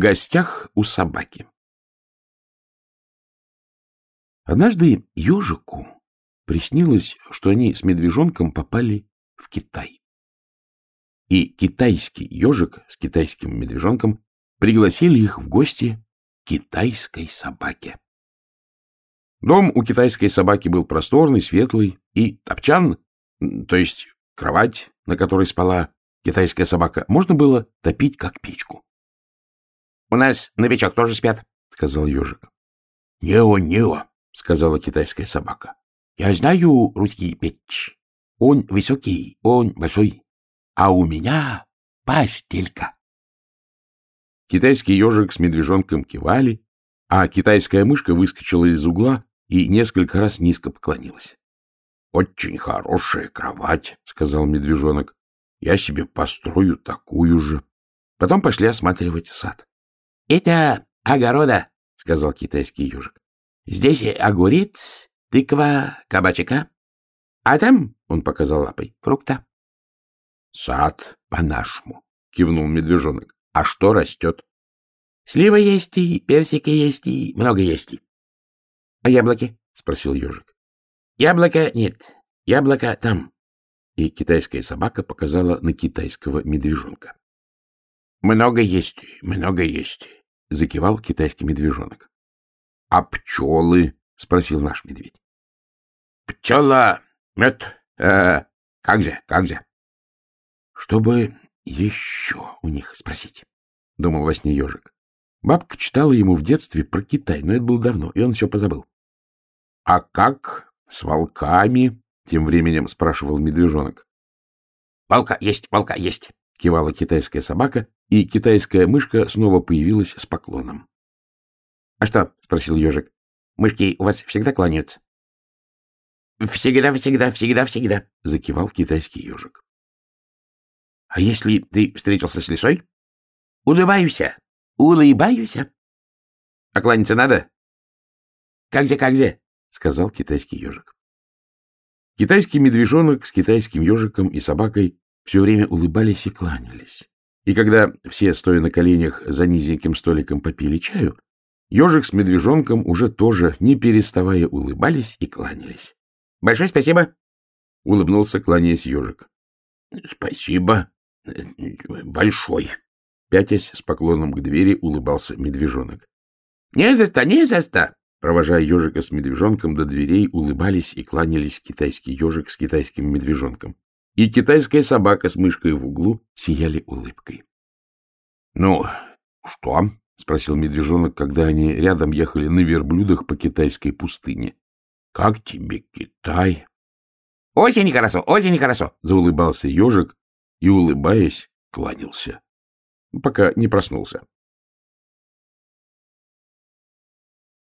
гостях у собаки. Однажды ежику приснилось, что они с медвежонком попали в Китай. И китайский ежик с китайским медвежонком пригласили их в гости китайской собаке. Дом у китайской собаки был просторный, светлый, и топчан, то есть кровать, на которой спала китайская собака, можно было топить как печку. — У нас на печах тоже спят, — сказал ежик. — Нео-нео, — сказала китайская собака. — Я знаю русский печь. Он высокий, он большой, а у меня постелька. Китайский ежик с медвежонком кивали, а китайская мышка выскочила из угла и несколько раз низко поклонилась. — Очень хорошая кровать, — сказал медвежонок. — Я себе построю такую же. Потом пошли осматривать сад. — Это огорода, — сказал китайский ежик. — Здесь огурец, тыква, кабачка. А там, — он показал лапой, — фрукта. — Сад по-нашему, — кивнул медвежонок. — А что растет? — Слива есть и персики есть и много есть. — А яблоки? — спросил ежик. — Яблока нет, яблоко там. И китайская собака показала на китайского медвежонка. — Много есть, много есть, — закивал китайский медвежонок. — А пчелы? — спросил наш медведь. — Пчела, мед, э, как же, как же. — Чтобы еще у них спросить, — думал во сне ежик. Бабка читала ему в детстве про Китай, но это было давно, и он все позабыл. — А как с волками? — тем временем спрашивал медвежонок. — Волка есть, волка есть, — кивала китайская собака, и китайская мышка снова появилась с поклоном. — А что? — спросил ежик. — Мышки у вас всегда кланяются? — Всегда, всегда, всегда, всегда, — закивал китайский ежик. — А если ты встретился с лисой? — Улыбаюся, улыбаюся. — А кланяться надо? — Как-зе, как-зе, — сказал китайский ежик. Китайский медвежонок с китайским ежиком и собакой все время улыбались и кланялись. И когда все, стоя на коленях за низеньким столиком, попили чаю, ежик с медвежонком уже тоже, не переставая, улыбались и кланялись. — Большое спасибо! — улыбнулся, кланяясь ежик. — Спасибо. Большой. Пятясь с поклоном к двери, улыбался медвежонок. — Не за что, не за что! Провожая ежика с медвежонком до дверей, улыбались и кланялись китайский ежик с китайским медвежонком. И китайская собака с мышкой в углу сияли улыбкой. — Ну, что? — спросил медвежонок, когда они рядом ехали на верблюдах по китайской пустыне. — Как тебе Китай? — Очень хорошо, очень хорошо! — заулыбался ежик и, улыбаясь, кланялся. Пока не проснулся.